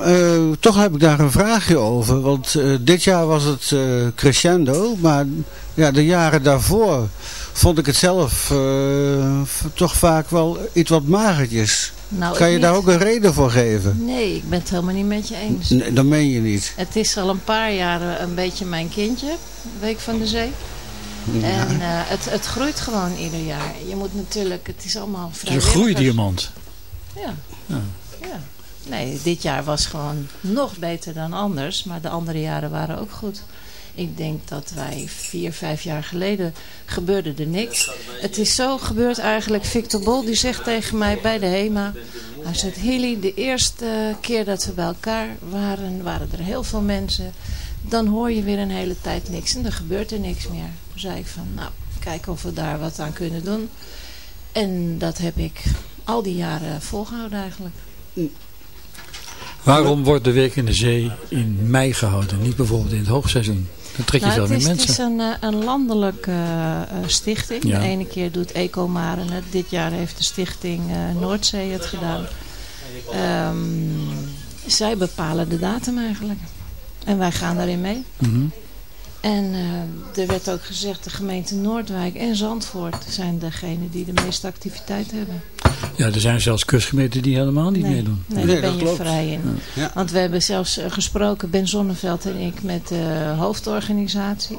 Eh, toch heb ik daar een vraagje over. Want eh, dit jaar was het eh, crescendo. Maar ja, de jaren daarvoor vond ik het zelf eh, toch vaak wel iets wat magertjes. Nou, kan je daar ook een reden voor geven? Nee, ik ben het helemaal niet met je eens. Nee, dat meen je niet. Het is al een paar jaren een beetje mijn kindje, Week van de Zee. En eh, het, het groeit gewoon ieder jaar. Je moet natuurlijk, het is allemaal Het is een vrijwilligers. groeidiamant. Ja. Ja. ja. Nee, dit jaar was gewoon nog beter dan anders. Maar de andere jaren waren ook goed. Ik denk dat wij vier, vijf jaar geleden gebeurde er niks. Het is zo gebeurd eigenlijk. Victor Bol die zegt tegen mij bij de HEMA. Hij zegt, Hilly, de eerste keer dat we bij elkaar waren, waren er heel veel mensen. Dan hoor je weer een hele tijd niks en dan gebeurt er niks meer. Toen zei ik van, nou, kijken of we daar wat aan kunnen doen. En dat heb ik al die jaren volgehouden eigenlijk. Waarom wordt de Week in de Zee in mei gehouden? Niet bijvoorbeeld in het hoogseizoen. Dan trek je Nou, meer is, het is mensen. een, eh, een landelijke eh, eh, stichting. Ja. De ene keer doet Ecomaren het. Dit jaar heeft de stichting Noordzee het gedaan. Ehm, zij bepalen de datum eigenlijk. En wij gaan daarin mee. Mhm. En eh, er werd ook gezegd, de gemeente Noordwijk en Zandvoort zijn degenen die de meeste activiteit hebben. Ja, er zijn zelfs kustgemeenten die helemaal niet nee, meedoen. Nee, daar ben je klopt. vrij in. Ja. Want we hebben zelfs eh, gesproken, Ben Zonneveld en ik, met de hoofdorganisatie.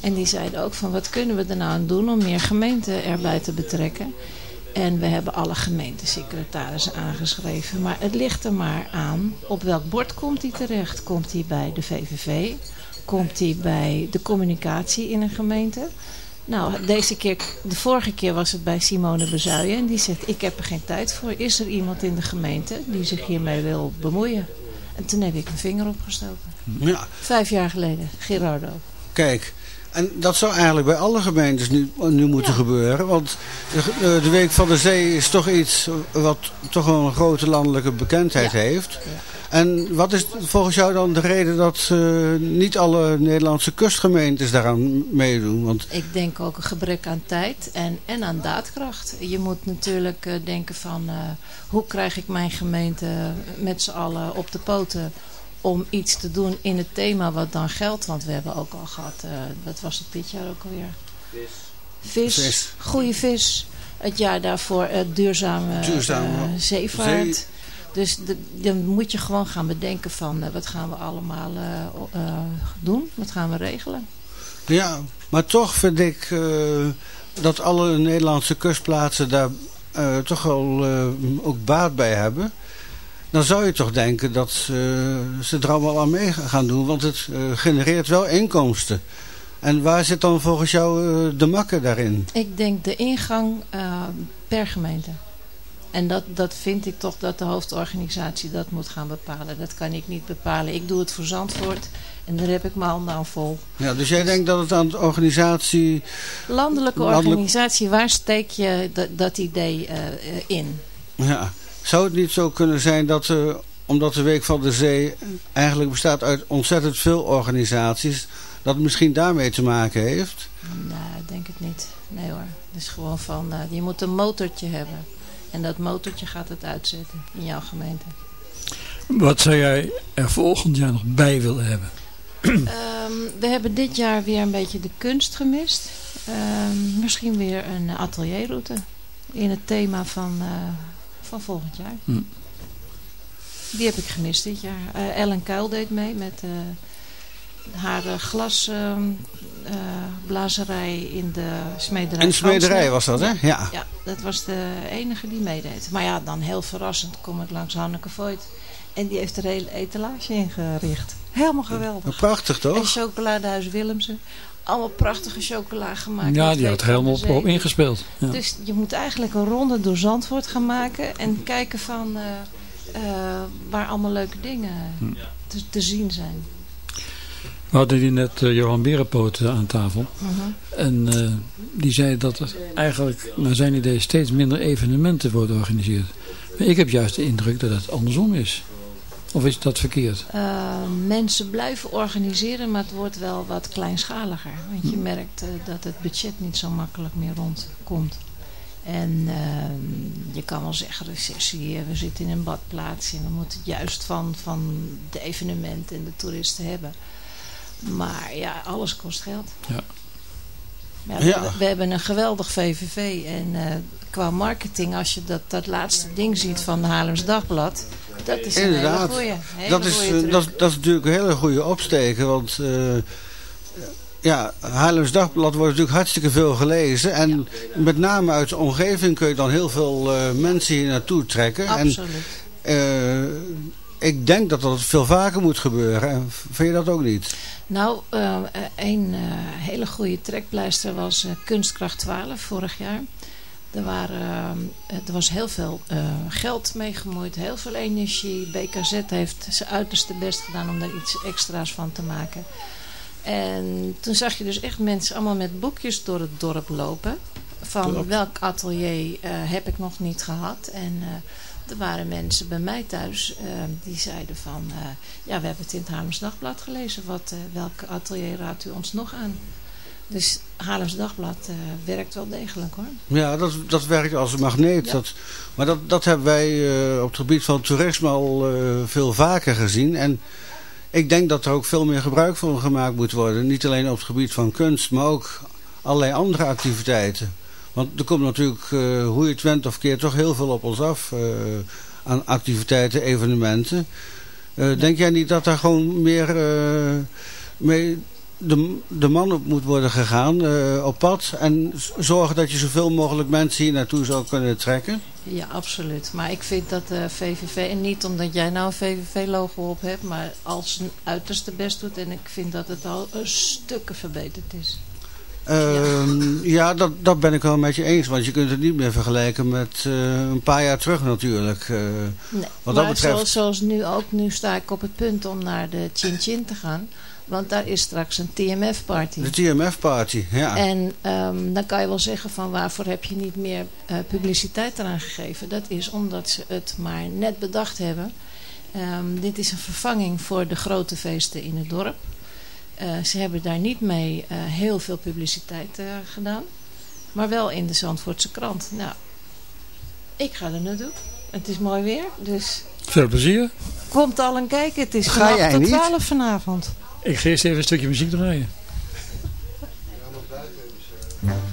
En die zeiden ook van, wat kunnen we er nou aan doen om meer gemeenten erbij te betrekken? En we hebben alle gemeentesecretarissen aangeschreven. Maar het ligt er maar aan op welk bord komt hij terecht. Komt hij bij de VVV? Komt hij bij de communicatie in een gemeente? Nou, deze keer, de vorige keer was het bij Simone Bezuijen. En die zegt, ik heb er geen tijd voor. Is er iemand in de gemeente die zich hiermee wil bemoeien? En toen heb ik een vinger opgestoken. Ja, Vijf jaar geleden, Gerardo. kijk. En dat zou eigenlijk bij alle gemeentes nu, nu moeten gebeuren. Want de, de Week van de Zee is toch iets wat toch wel een grote landelijke bekendheid Ja. heeft. En wat is volgens jou dan de reden dat eh, niet alle Nederlandse kustgemeentes daaraan meedoen? Want Ik denk ook een gebrek aan tijd en, en aan daadkracht. Je moet natuurlijk eh, denken van eh, hoe krijg ik mijn gemeente met z'n allen op de poten om iets te doen in het thema wat dan geldt. Want we hebben ook al gehad, eh, wat was het dit jaar ook alweer? Vis. Vis. goede vis. Het jaar daarvoor eh, duurzame, Duurzame zeevaart. zee. Dus de- dan moet je gewoon gaan bedenken van eh, wat gaan we allemaal eh, eh, doen? Wat gaan we regelen? Ja, maar toch vind ik dat alle Nederlandse kustplaatsen daar toch wel ook baat bij hebben. Dan zou je toch denken dat ze er allemaal aan mee gaan doen, want het genereert wel inkomsten. En waar zit dan volgens jou de makker daarin? Ik denk de ingang per gemeente. En dat, dat vind ik toch dat de hoofdorganisatie dat moet gaan bepalen. Dat kan ik niet bepalen. Ik doe het voor Zandvoort en daar heb ik mijn handen aan vol. Ja, dus jij denkt dat het aan de organisatie... Landelijke Landelijk- organisatie, waar steek je dat, dat idee eh, in? Ja, zou het niet zo kunnen zijn dat, eh, omdat de Week van de Zee eigenlijk bestaat uit ontzettend veel organisaties, dat het misschien daarmee te maken heeft? Nee, ik denk het niet. Nee hoor. Het is gewoon van, eh, je moet een motortje hebben. En dat motortje gaat het uitzetten in jouw gemeente. Wat zou jij er volgend jaar nog bij willen hebben? Ehm, we hebben dit jaar weer een beetje de kunst gemist. Ehm, misschien weer een atelierroute in het thema van, eh, van volgend jaar. Hm. Die heb ik gemist dit jaar. Eh, Ellen Kuil deed mee met eh, haar eh, glasblazerij in de smederij. En de smederij was dat, hè? Ja. Ja, dat was de enige die meedeed. Maar ja, dan heel verrassend kom ik langs Hanneke Voigt. En die heeft er hele etalage ingericht. Helemaal geweldig. Prachtig, En toch? chocoladehuis Willemsen. Allemaal prachtige chocola gemaakt. Ja, die had er helemaal op, ingespeeld. Ja. Dus je moet eigenlijk een ronde door Zandvoort gaan maken. En kijken van eh, eh, waar allemaal leuke dingen Hm. te, te zien zijn. We hadden hier net eh, Johan Berenpoot eh, aan tafel. Mhm. En eh, die zei dat er eigenlijk naar zijn idee steeds minder evenementen worden georganiseerd. Maar ik heb juist de indruk dat het andersom is. Of is dat verkeerd? Mensen blijven organiseren, maar het wordt wel wat kleinschaliger. Want je merkt eh, dat het budget niet zo makkelijk meer rondkomt. En eh, je kan wel zeggen, recessie, we zitten in een badplaats en we moeten het juist van, van de evenementen en de toeristen hebben. Maar ja, alles kost geld. Ja. Ja, we, Ja. Hebben, we hebben een geweldig VVV en eh, qua marketing, als je dat, dat laatste ding ziet van de Haarlems Dagblad, dat is een Inderdaad. hele goeie. Hele Dat is, goeie eh, dat, dat is natuurlijk een hele goede opsteken, want... eh, ja, Haarlems Dagblad wordt natuurlijk hartstikke veel gelezen. En met name uit de omgeving kun je dan heel veel mensen hier naartoe trekken. Absoluut. En ik denk dat dat veel vaker moet gebeuren. En Vind je dat ook niet? Nou, eh, een eh, hele goede trekpleister was eh, Kunstkracht 12 vorig jaar. Er, waren, er was heel veel eh, geld mee gemoeid, heel veel energie. BKZ heeft zijn uiterste best gedaan om daar iets extra's van te maken. En toen zag je dus echt mensen allemaal met boekjes door het dorp lopen. Van Klopt. welk atelier eh, heb ik nog niet gehad. En eh, Er waren mensen bij mij thuis eh, die zeiden van... eh, ja, we hebben het in het Haarlems Dagblad gelezen. Wat, eh, welk atelier raadt u ons nog aan? Dus Haarlems Dagblad werkt wel degelijk hoor. Ja, dat, dat werkt als een magneet. Dat, maar dat, dat hebben wij op het gebied van toerisme al veel vaker gezien. En ik denk dat er ook veel meer gebruik van gemaakt moet worden. Niet alleen op het gebied van kunst, maar ook allerlei andere activiteiten. Want er komt natuurlijk, eh, hoe je het went of keert, toch heel veel op ons af. eh, aan activiteiten, evenementen. Eh, Denk jij niet dat daar gewoon meer mee de, de man op moet worden gegaan op pad? En zorgen dat je zoveel mogelijk mensen hier naartoe zou kunnen trekken? Ja, absoluut. Maar ik vind dat de VVV, en niet omdat jij nou een VVV-logo op hebt, maar als zijn uiterste best doet. En ik vind dat het al een stukken verbeterd is. Ehm, ja, dat, dat ben ik wel met je eens. Want je kunt het niet meer vergelijken met eh, een paar jaar terug natuurlijk. eh. Nee, wat dat betreft... zoals, zoals nu ook, nu sta ik op het punt om naar de Chin Chin te gaan. Want daar is straks een TMF-party. De TMF-party, ja. En ehm, dan kan je wel zeggen van waarvoor heb je niet meer eh, publiciteit eraan gegeven. Dat is omdat ze het maar net bedacht hebben. Ehm, dit is een vervanging voor de grote feesten in het dorp. Eh, ze hebben daar niet mee eh, heel veel publiciteit eh, gedaan. Maar wel in de Zandvoortse krant. Nou, ik ga er naartoe. Het is mooi weer, dus Veel plezier. komt al een kijken. Het is Ga van 8 jij tot niet? 12 vanavond. Ik ga eerst even een stukje muziek draaien.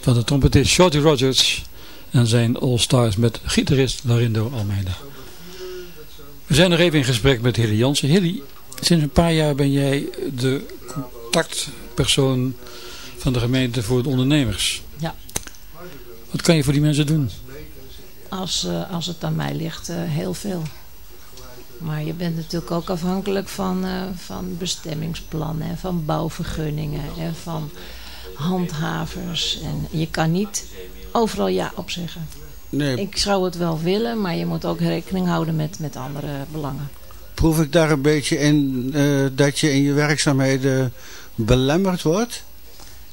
Van de trompetist Shorty Rogers en zijn All-Stars met gitarist Larindo Almeida. We zijn nog even in gesprek met Hilly Jansen. Hilly, sinds een paar jaar ben jij de contactpersoon van de gemeente voor de ondernemers. Ja. Wat kan je voor die mensen doen? Als, eh, als het aan mij ligt, eh, heel veel. Maar je bent natuurlijk ook afhankelijk van, eh, van bestemmingsplannen en van bouwvergunningen en van handhavers. En je kan niet overal ja op zeggen. Nee, Ik zou het wel willen, maar je moet ook rekening houden met, met andere belangen. proef ik daar een beetje in eh, dat je in je werkzaamheden belemmerd wordt?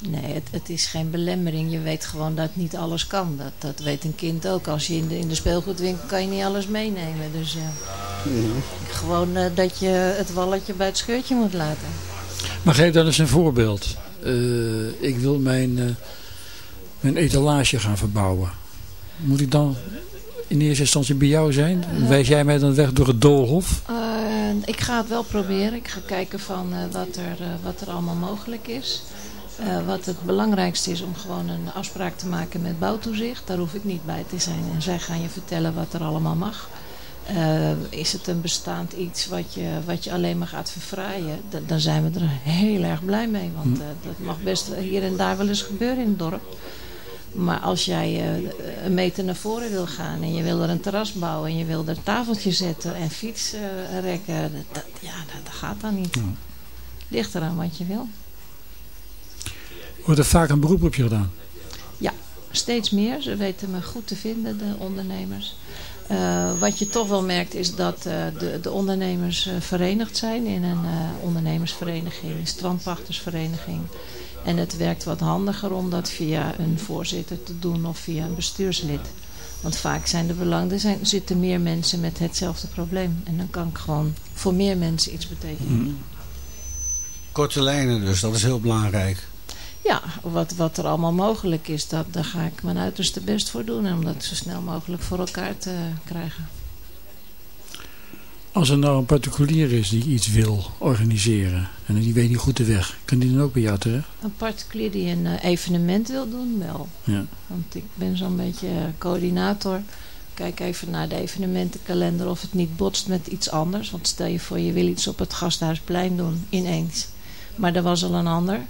Nee, het, het is geen belemmering. Je weet gewoon dat niet alles kan. Dat, dat weet een kind ook. Als je in de, in de speelgoedwinkel kan je niet alles meenemen. Dus eh, gewoon eh, dat je het walletje bij het scheurtje moet laten. Maar geef dan eens een voorbeeld. Eh, ik wil mijn, eh, mijn etalage gaan verbouwen. Moet ik dan in eerste instantie bij jou zijn? Wijs jij mij dan weg door het doolhof? Eh, ik ga het wel proberen. Ik ga kijken van wat, er, wat er allemaal mogelijk is. Wat het belangrijkste is om gewoon een afspraak te maken met bouwtoezicht. Daar hoef ik niet bij te zijn. En zij gaan je vertellen wat er allemaal mag. Eh, is het een bestaand iets wat je, wat je alleen maar gaat verfraaien? Da- dan zijn we er heel erg blij mee. Want eh, dat mag best hier en daar wel eens gebeuren in het dorp. Maar als jij eh, een meter naar voren wil gaan en je wil er een terras bouwen en je wil er een tafeltje zetten en fietsrekken, dat, ja, dat, dat gaat dan niet. Ligt eraan wat je wil. Wordt er vaak een beroep op je gedaan? Ja, steeds meer. Ze weten me goed te vinden, de ondernemers. Eh, wat je toch wel merkt is dat eh, de, de ondernemers eh, verenigd zijn in een ondernemersvereniging, een. En het werkt wat handiger om dat via een voorzitter te doen of via een bestuurslid. Want vaak zijn de belangen, er zitten meer mensen met hetzelfde probleem. En dan kan ik gewoon voor meer mensen iets betekenen. Korte lijnen dus, dat is heel belangrijk. Ja, wat, wat er allemaal mogelijk is, dat, daar ga ik mijn uiterste best voor doen. En om dat zo snel mogelijk voor elkaar te krijgen. Als er nou een particulier is die iets wil organiseren en die weet niet goed de weg, kan die dan ook bij jou terecht? Een particulier die een eh, evenement wil doen, wel. Ja. Want ik ben zo'n beetje eh, coördinator. Kijk even naar de evenementenkalender of het niet botst met iets anders. Want stel je voor, je wil iets op het Gasthuisplein doen, ineens. Maar er was al een ander.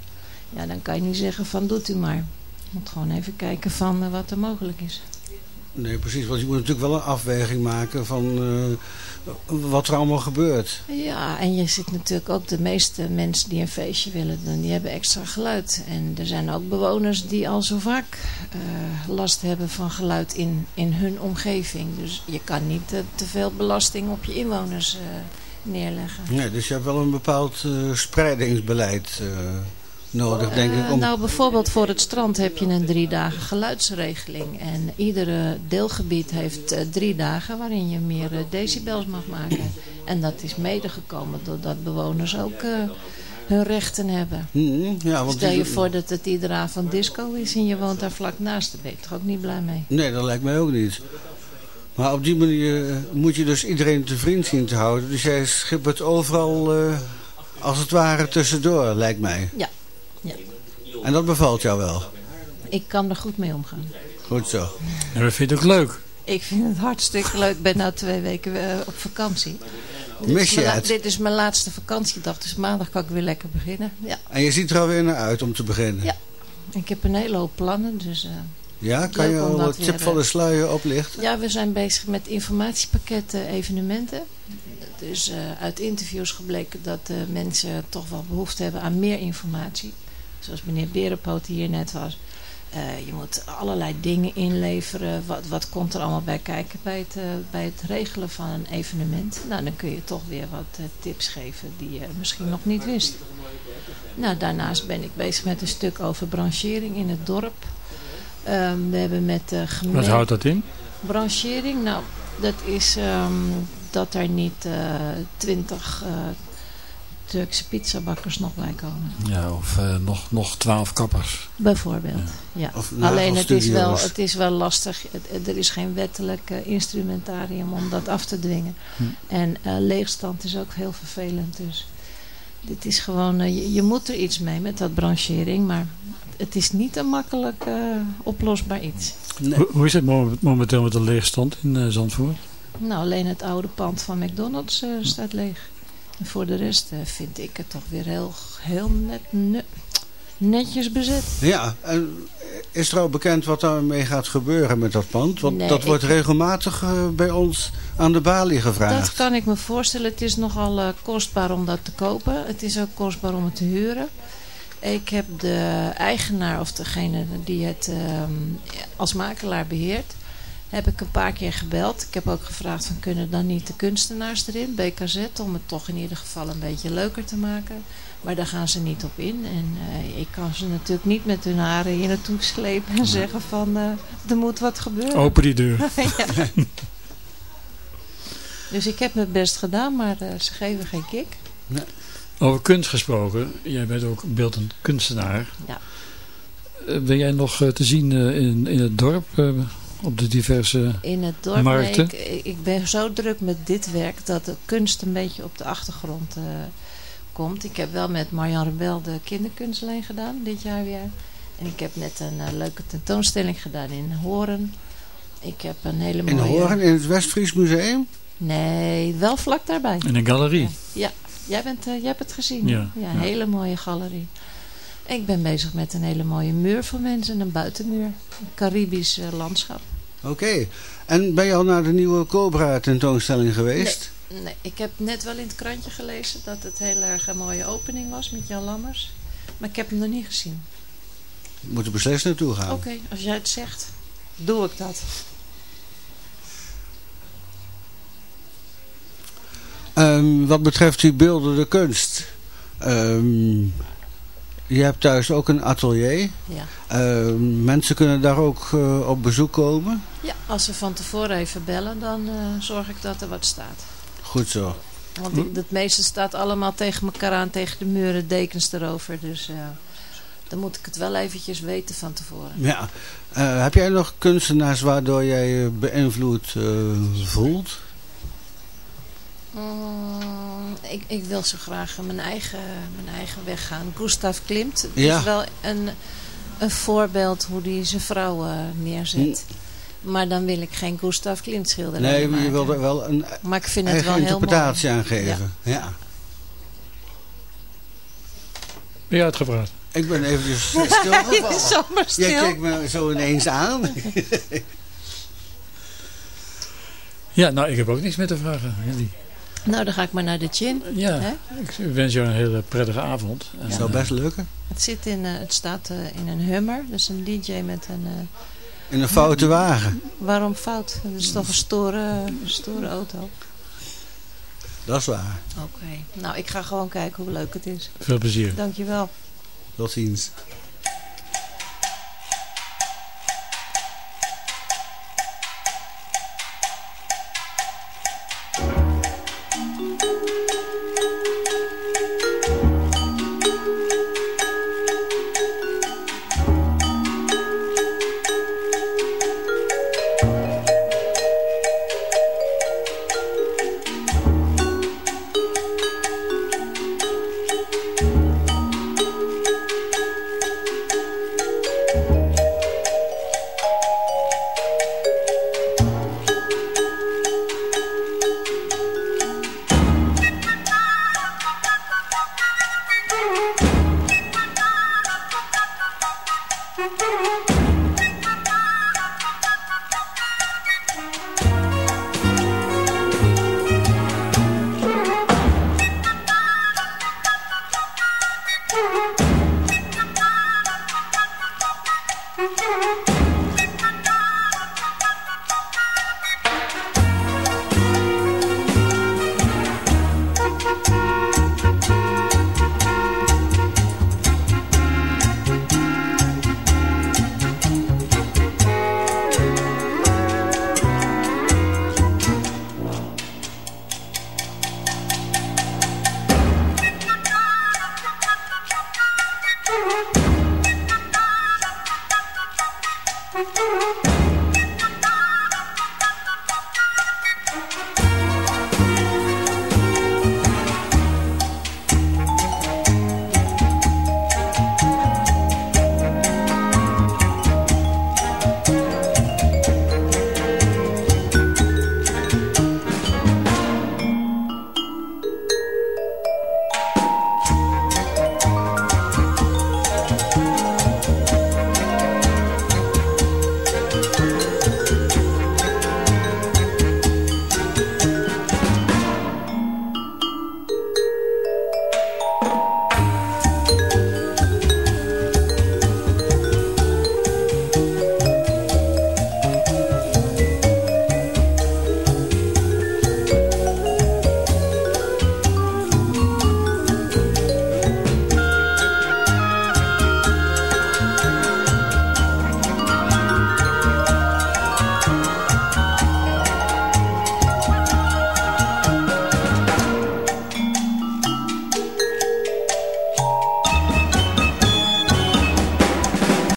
Ja, dan kan je niet zeggen van doet u maar. Je moet gewoon even kijken van eh, wat er mogelijk is. Nee, precies. Want je moet natuurlijk wel een afweging maken van eh, wat er allemaal gebeurt. Ja, en je ziet natuurlijk ook de meeste mensen die een feestje willen doen, die hebben extra geluid. En er zijn ook bewoners die al zo vaak eh, last hebben van geluid in, in hun omgeving. Dus je kan niet te veel belasting op je inwoners neerleggen. Nee, dus je hebt wel een bepaald spreidingsbeleid nodig, denk ik. Eh, Om... Nou, bijvoorbeeld voor het strand heb je een drie dagen geluidsregeling. En iedere deelgebied heeft eh, drie dagen waarin je meer eh, decibels mag maken. En dat is medegekomen doordat bewoners ook eh, hun rechten hebben. Mhm, ja, want Stel je die- voor dat het iedere avond disco is en je woont daar vlak naast. Daar ben je toch ook niet blij mee? Nee, dat lijkt mij ook niet. Maar op die manier eh, moet je dus iedereen te vriend zien te houden. Dus jij schippert overal eh, als het ware tussendoor, lijkt mij. Ja. Ja. En dat bevalt jou wel. Ik kan er goed mee omgaan. Goed zo. En dat vind ik ook leuk. Ik vind het hartstikke leuk. Ik ben nu twee weken eh, op vakantie. Dit Mis is je het? Dit is mijn laatste vakantiedag, dus maandag kan ik weer lekker beginnen. Ja. En je ziet er alweer naar uit om te beginnen. Ja. Ik heb een hele hoop plannen, dus... eh, Ja, kan je al een tip van de sluier oplichten? Ja, we zijn bezig met informatiepakketten evenementen. Dus eh, uit interviews gebleken dat eh, mensen toch wel behoefte hebben aan meer informatie. Zoals meneer Berenpoot hier net was. Eh, je moet allerlei dingen inleveren. Wat, wat komt er allemaal bij kijken bij het, eh, bij het regelen van een evenement? Nou, dan kun je toch weer wat eh, tips geven die je misschien nog niet wist. Nou, daarnaast ben ik bezig met een stuk over branchering in het dorp. Ehm, we hebben met de gemeente... Wat houdt dat in? Branchering, nou, dat is ehm, dat er niet twintig Turkse pizzabakkers nog bij komen. Ja, of eh, nog, nog twaalf kappers. Bijvoorbeeld, ja. Of Alleen het is, wel, het is wel lastig. Het- er is geen wettelijk eh, instrumentarium om dat af te dwingen. Hm. En eh, leegstand is ook heel vervelend. Dus dit is gewoon, je, je moet er iets mee met dat branchering. Maar het is niet een makkelijk oplosbaar iets. Hoe, hoe is het mo- momenteel met de leegstand in eh, Zandvoort? Nou, alleen het oude pand van McDonald's eh, staat leeg. En voor de rest eh, vind ik het toch weer heel, heel net, ne- netjes bezet. Ja, en is er al bekend wat daarmee gaat gebeuren met dat pand? Want Nee, dat wordt regelmatig eh, bij ons aan de balie Dat gevraagd. kan ik me voorstellen. Het is nogal eh, kostbaar om dat te kopen. Het is ook kostbaar om het te huren. Ik heb de eigenaar of degene die het ehm, als makelaar beheert... heb ik een paar keer gebeld. Ik heb ook gevraagd van kunnen dan niet de kunstenaars erin, BKZ, om het toch in ieder geval een beetje leuker te maken. Maar daar gaan ze niet op in. En eh, ik kan ze natuurlijk niet met hun haren hier naartoe slepen en zeggen van eh, er moet wat gebeuren. Open die deur. Dus ik heb mijn best gedaan, maar eh, ze geven geen kick. Over kunst gesproken. Jij bent ook beeldend kunstenaar. Ja. Ben jij nog te zien eh, in, in het dorp? Op de diverse In het dorp, nee, ik, ik ben zo druk met dit werk dat de kunst een beetje op de achtergrond eh, komt. Ik heb wel met Marjan Rebel de kinderkunstlijn gedaan dit jaar weer. En ik heb net een eh, leuke tentoonstelling gedaan in Horen. Ik heb een hele In mooie... Horen, in het Westfries Museum? Nee, wel vlak daarbij. In een galerie. Ja, jij, bent, eh, jij hebt het gezien. Ja, een ja. hele mooie galerie. Ik ben bezig met een hele mooie muur voor mensen, een buitenmuur. Een Caribisch landschap. Oké. En ben je al naar de nieuwe Cobra tentoonstelling geweest? Nee, ik heb net wel in het krantje gelezen dat het heel erg een mooie opening was met Jan Lammers. Maar ik heb hem nog niet gezien. We moeten beslist naartoe gaan. Oké, als jij het zegt, doe ik dat. Ehm, wat betreft die beeldende kunst. ehm, je hebt thuis ook een atelier. Ja. Ehm, mensen kunnen daar ook eh, op bezoek komen. ja, als ze van tevoren even bellen, dan eh, zorg ik dat er wat staat. Goed zo. Want ik- het meeste staat allemaal tegen elkaar aan, tegen de muren, dekens erover. Dus eh, dan moet ik het wel eventjes weten van tevoren. Ja. Heb jij nog kunstenaars waardoor jij je beïnvloed voelt? Mm, ik, ik wil zo graag mijn eigen, mijn eigen weg gaan. Gustav Klimt Ja. is wel een, een voorbeeld hoe hij zijn vrouw eh, neerzet. Maar dan wil ik geen Gustav Klimt schilderij Nee, maar je wilt er wel een Maar ik vind het wel heel mooi. interpretatie aan geven. Ja. Ben je uitgepraat? Ik ben eventjes stilgevallen. Je is zomaar stil. Jij kijkt me zo ineens aan. Ja, nou, ik heb ook niks meer te vragen. Henry. Nou, dan ga ik maar naar de chin. Ja, Hè? ik wens jou een hele prettige avond. En, Zou eh, best lukken. Het, zit in, eh, het staat eh, in een Hummer. Dus een DJ met een... eh, In een foute wagen. waarom fout? Dat is toch een stoere, een stoere auto. Dat is waar. Oké. Nou, ik ga gewoon kijken hoe leuk het is. Veel plezier. Dankjewel. Tot ziens.